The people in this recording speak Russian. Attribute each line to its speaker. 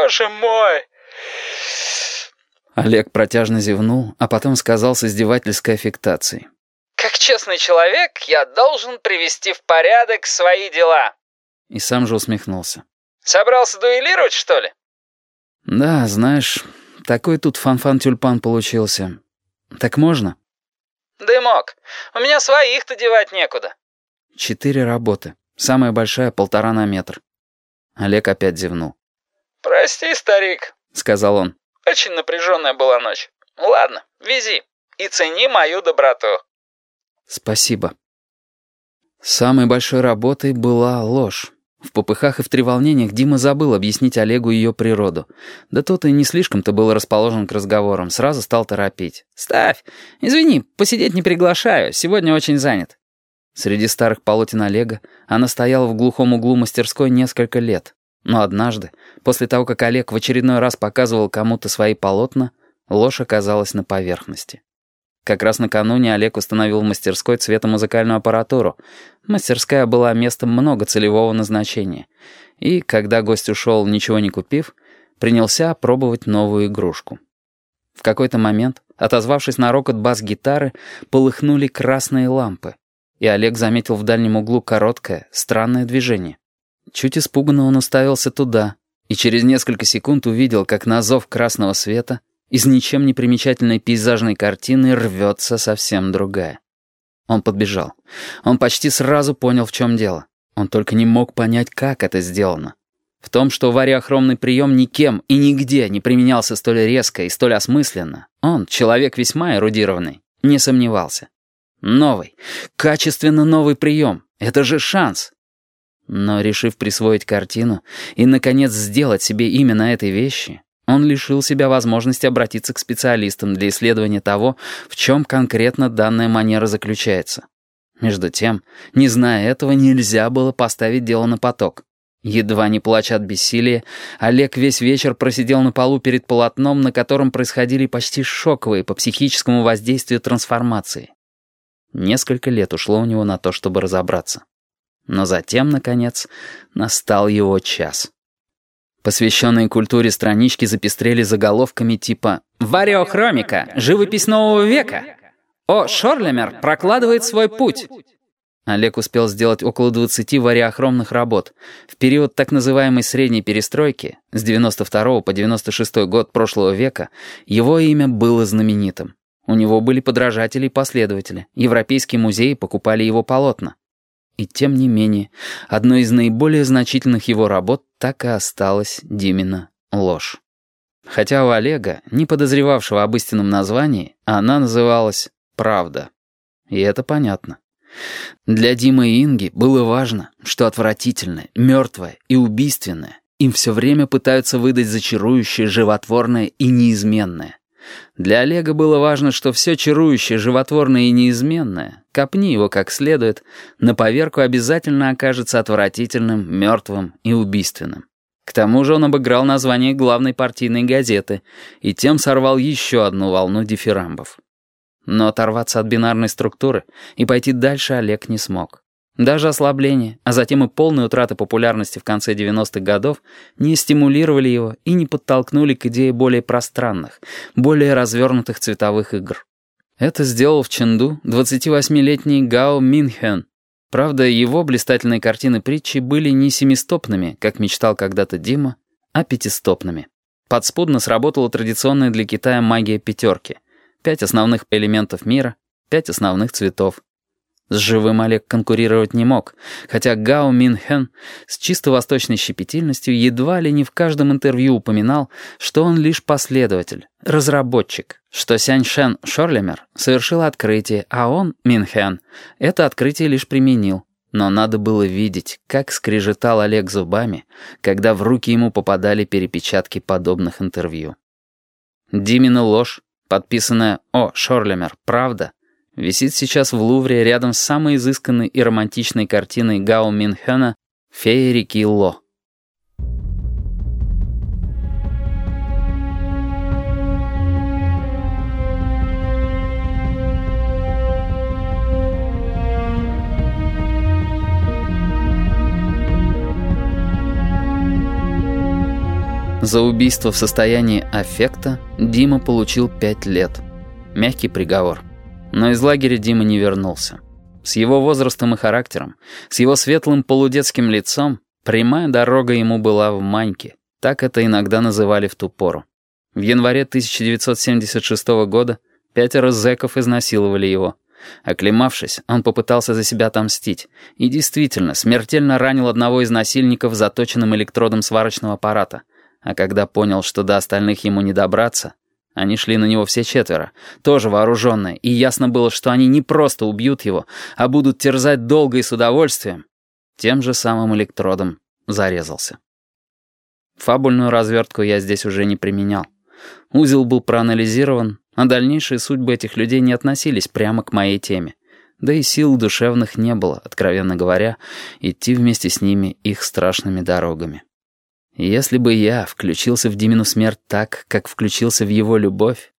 Speaker 1: Боже мой!»
Speaker 2: Олег протяжно зевнул, а потом сказал с издевательской аффектацией.
Speaker 1: «Как честный человек, я должен привести в порядок свои дела».
Speaker 2: И сам же усмехнулся.
Speaker 1: «Собрался дуэлировать, что ли?»
Speaker 2: «Да, знаешь, такой тут фанфан-тюльпан получился. Так можно?»
Speaker 1: «Дымок, у меня своих-то девать некуда».
Speaker 2: «Четыре работы. Самая большая — полтора на метр». Олег опять зевнул.
Speaker 1: «Прости, старик», —
Speaker 2: сказал он.
Speaker 1: «Очень напряженная была ночь. Ладно, вези и цени мою доброту».
Speaker 2: «Спасибо». Самой большой работой была ложь. В попыхах и в треволнениях Дима забыл объяснить Олегу ее природу. Да тот и не слишком-то был расположен к разговорам, сразу стал торопить. «Ставь! Извини, посидеть не приглашаю, сегодня очень занят». Среди старых полотен Олега она стояла в глухом углу мастерской несколько лет. Но однажды, после того, как Олег в очередной раз показывал кому-то свои полотна, ложь оказалась на поверхности. Как раз накануне Олег установил в мастерской цветомузыкальную аппаратуру. Мастерская была местом многоцелевого назначения. И, когда гость ушел, ничего не купив, принялся пробовать новую игрушку. В какой-то момент, отозвавшись на рокот бас-гитары, полыхнули красные лампы, и Олег заметил в дальнем углу короткое, странное движение. Чуть испуганно он уставился туда, и через несколько секунд увидел, как на зов красного света из ничем не примечательной пейзажной картины рвется совсем другая. Он подбежал. Он почти сразу понял, в чем дело. Он только не мог понять, как это сделано. В том, что вариохромный прием никем и нигде не применялся столь резко и столь осмысленно, он, человек весьма эрудированный, не сомневался. Новый, качественно новый прием. Это же шанс. Но, решив присвоить картину и, наконец, сделать себе именно этой вещи, он лишил себя возможности обратиться к специалистам для исследования того, в чем конкретно данная манера заключается. Между тем, не зная этого, нельзя было поставить дело на поток. Едва не плача от бессилия, Олег весь вечер просидел на полу перед полотном, на котором происходили почти шоковые по психическому воздействию трансформации. Несколько лет ушло у него на то, чтобы разобраться. Но затем, наконец, настал его час. Посвященные культуре странички запестрели заголовками типа «Вариохромика. Живопись нового века». «О, Шорлемер прокладывает свой путь». Олег успел сделать около 20 вариохромных работ. В период так называемой средней перестройки, с 92 по 96 год прошлого века, его имя было знаменитым. У него были подражатели и последователи. Европейские музеи покупали его полотна. И тем не менее, одной из наиболее значительных его работ так и осталась Димина ложь. Хотя у Олега, не подозревавшего об истинном названии, она называлась «Правда». И это понятно. Для Димы и Инги было важно, что отвратительное, мертвое и убийственное им все время пытаются выдать зачарующее, животворное и неизменное. Для Олега было важно, что все чарующее, животворное и неизменное, копни его как следует, на поверку обязательно окажется отвратительным, мертвым и убийственным. К тому же он обыграл название главной партийной газеты и тем сорвал еще одну волну дифирамбов. Но оторваться от бинарной структуры и пойти дальше Олег не смог. Даже ослабление, а затем и полная утрата популярности в конце 90-х годов не стимулировали его и не подтолкнули к идее более пространных, более развернутых цветовых игр. Это сделал в Ченду 28-летний Гао Минхен. Правда, его блистательные картины притчи были не семистопными, как мечтал когда-то Дима, а пятистопными. Подспудно сработала традиционная для Китая магия пятерки. Пять основных элементов мира, пять основных цветов. С живым Олег конкурировать не мог, хотя Гао Мин Хэн с чисто восточной щепетильностью едва ли не в каждом интервью упоминал, что он лишь последователь, разработчик, что Сянь Шен Шорлемер совершил открытие, а он, Мин Хэн, это открытие лишь применил. Но надо было видеть, как скрежетал Олег зубами, когда в руки ему попадали перепечатки подобных интервью. Димина ложь, подписанная «О, Шорлемер, правда», висит сейчас в Лувре рядом с самой изысканной и романтичной картиной Гао Минхена «Фея реки Ло». За убийство в состоянии аффекта Дима получил пять лет. Мягкий приговор. Но из лагеря Дима не вернулся. С его возрастом и характером, с его светлым полудетским лицом, прямая дорога ему была в Маньке. Так это иногда называли в ту пору. В январе 1976 года пятеро зэков изнасиловали его. Оклемавшись, он попытался за себя отомстить. И действительно, смертельно ранил одного из насильников заточенным электродом сварочного аппарата. А когда понял, что до остальных ему не добраться, они шли на него все четверо, тоже вооруженные, и ясно было, что они не просто убьют его, а будут терзать долго и с удовольствием. Тем же самым электродом зарезался. Фабульную развертку я здесь уже не применял. Узел был проанализирован, а дальнейшие судьбы этих людей не относились прямо к моей теме. Да и сил душевных не было, откровенно говоря, идти вместе с ними их страшными дорогами. Если бы я включился в Димину смерть так, как включился в его любовь,